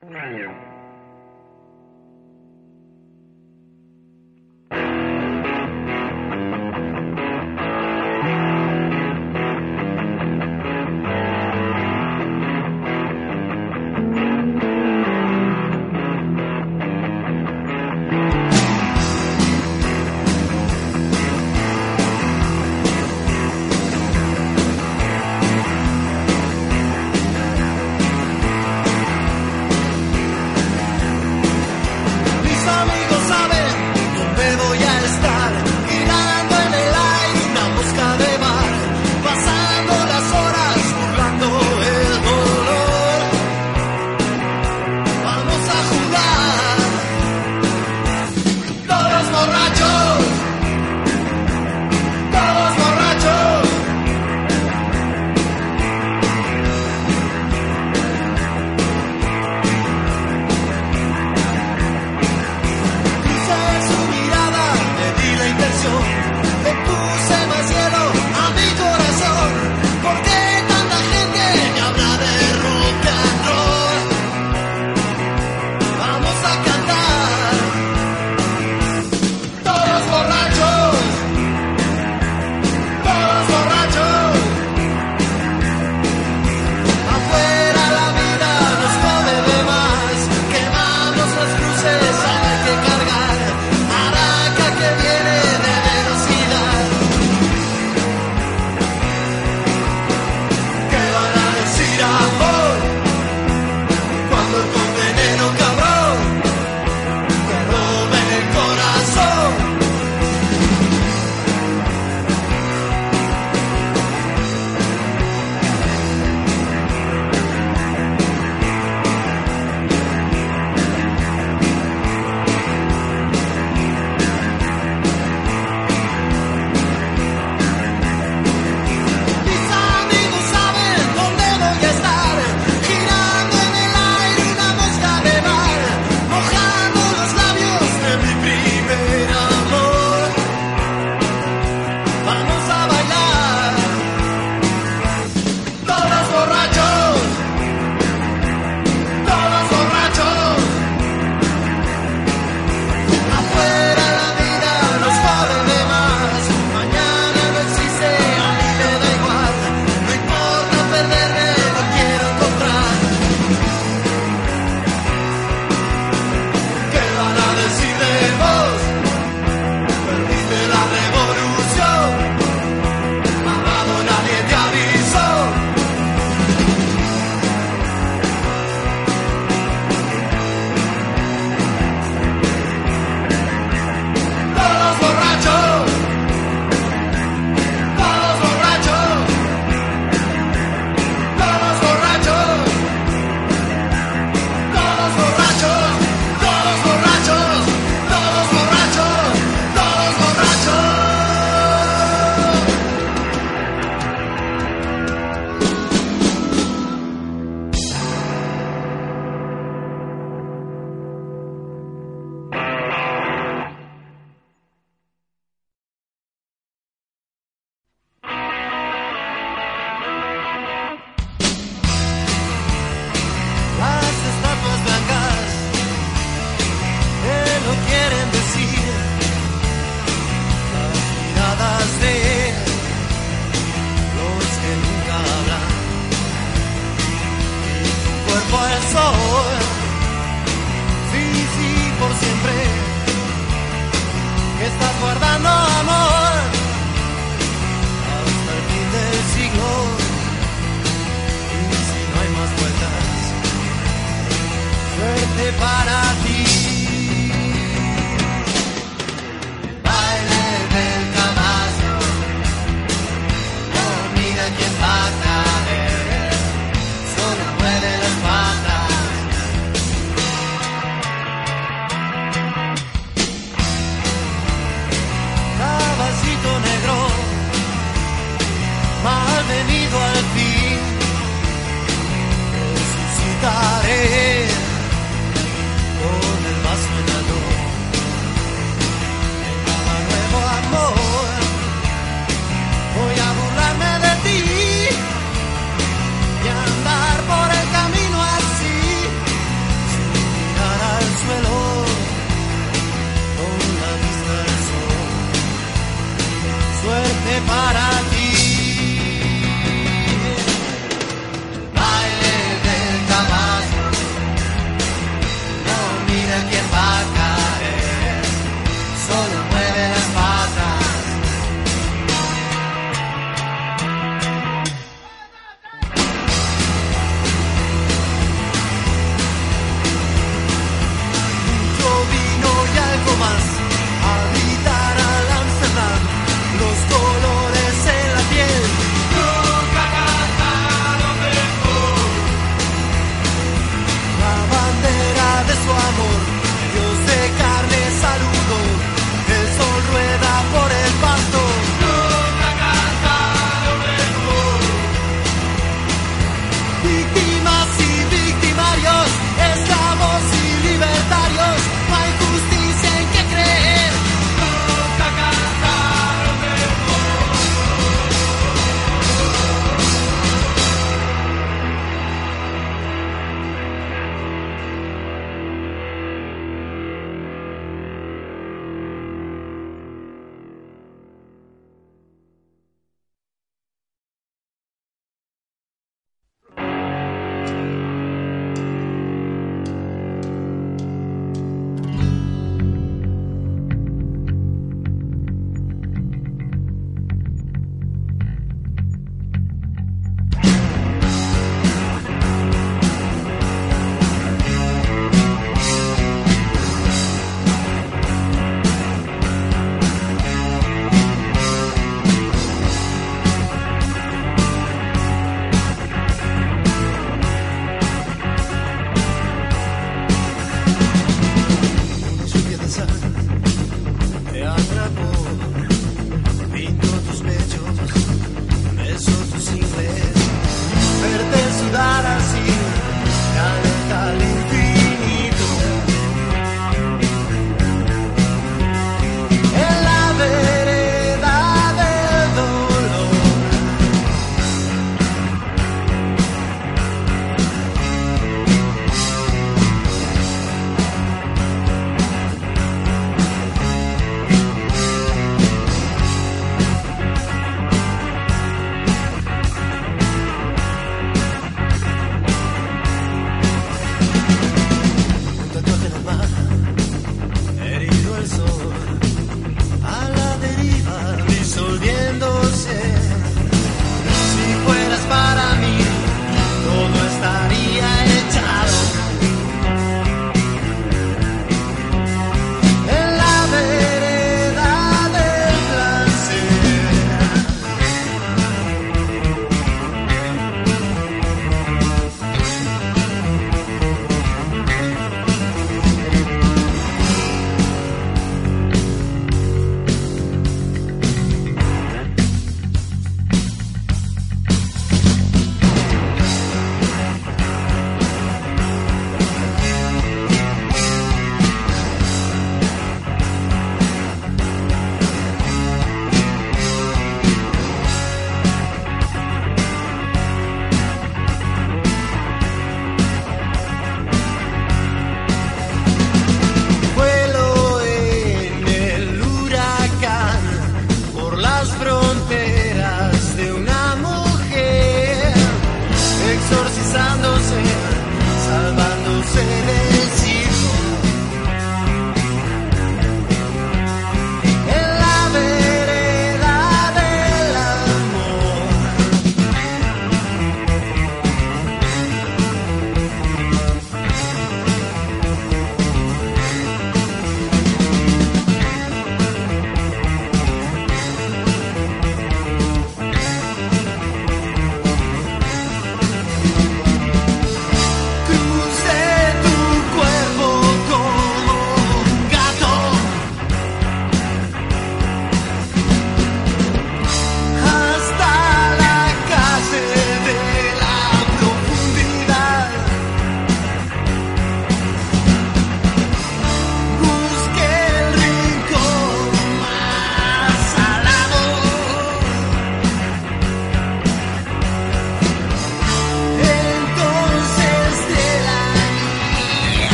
con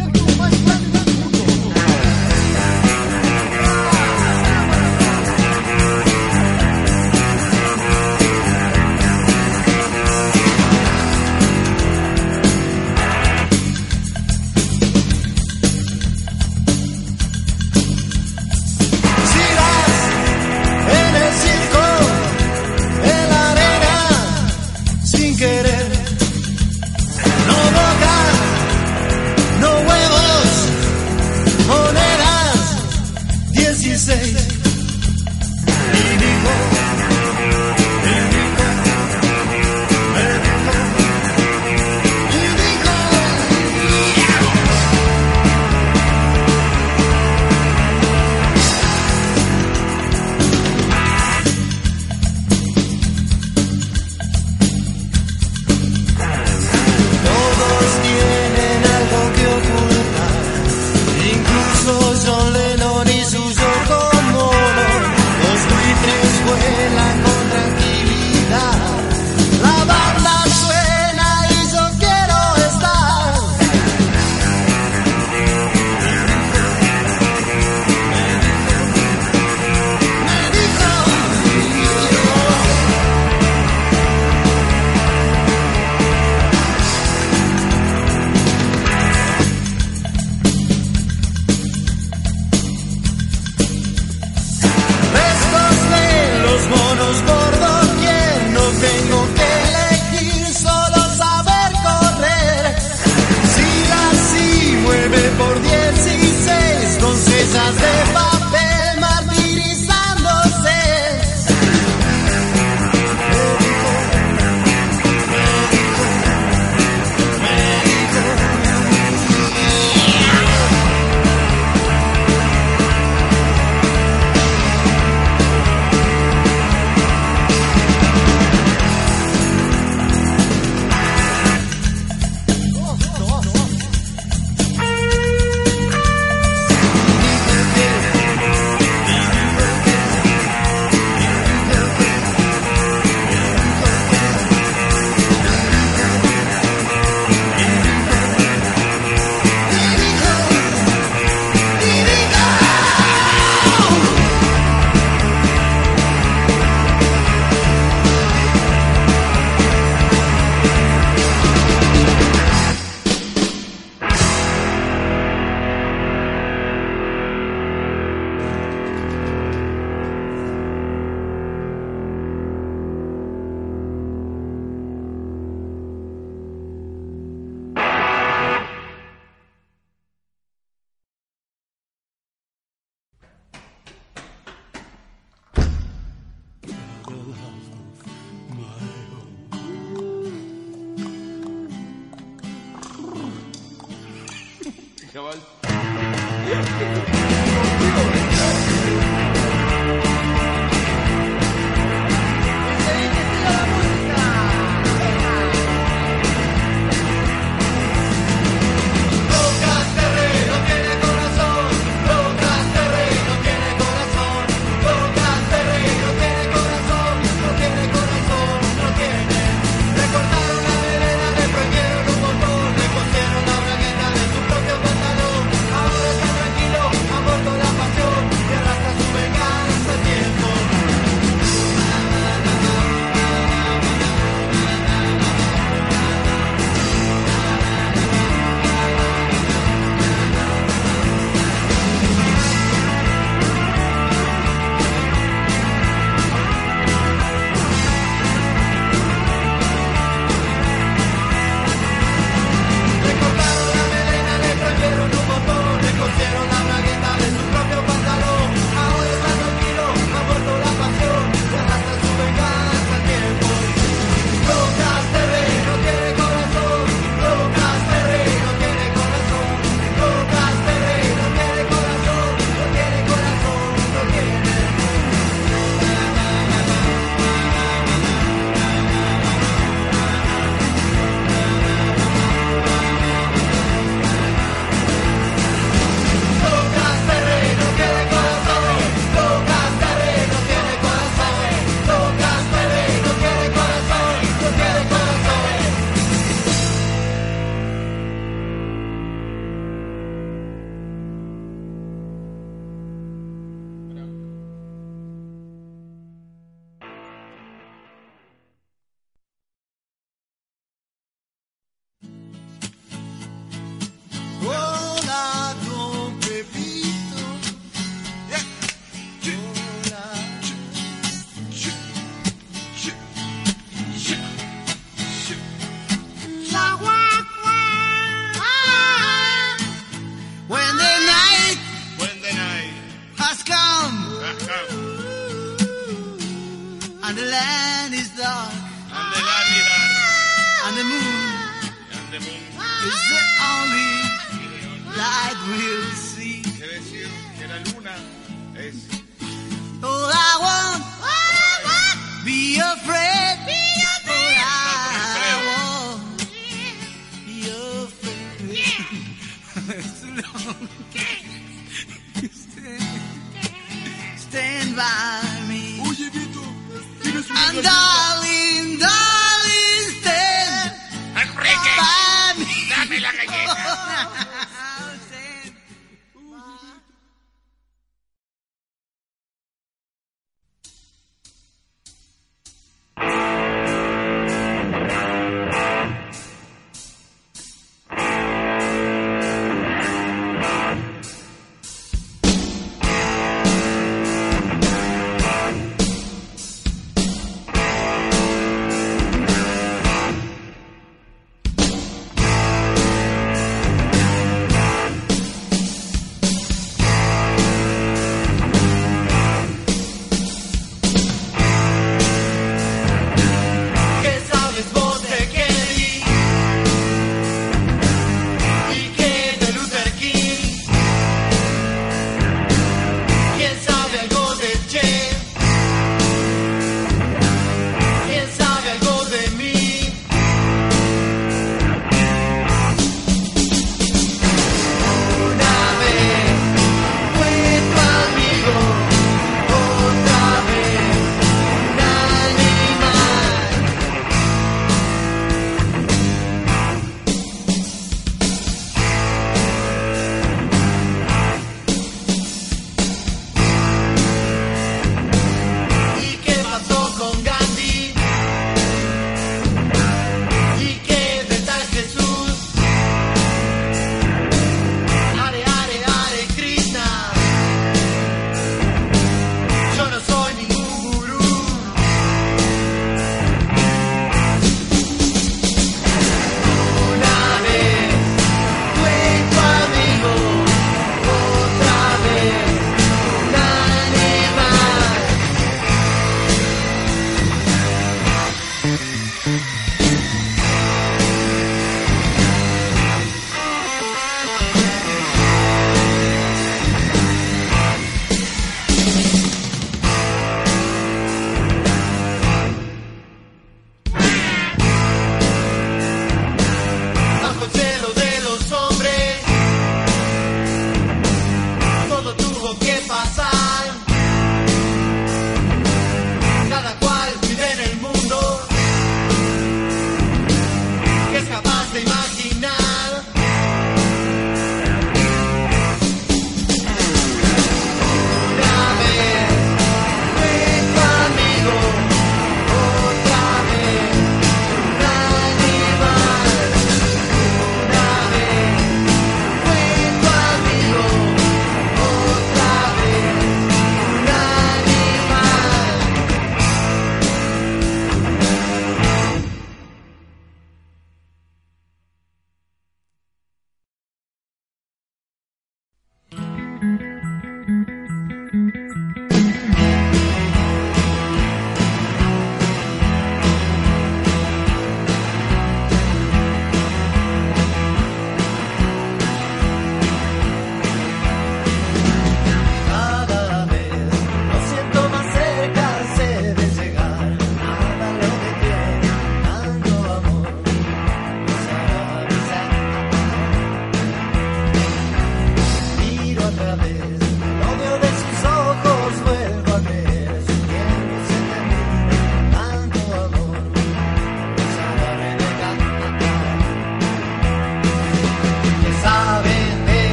O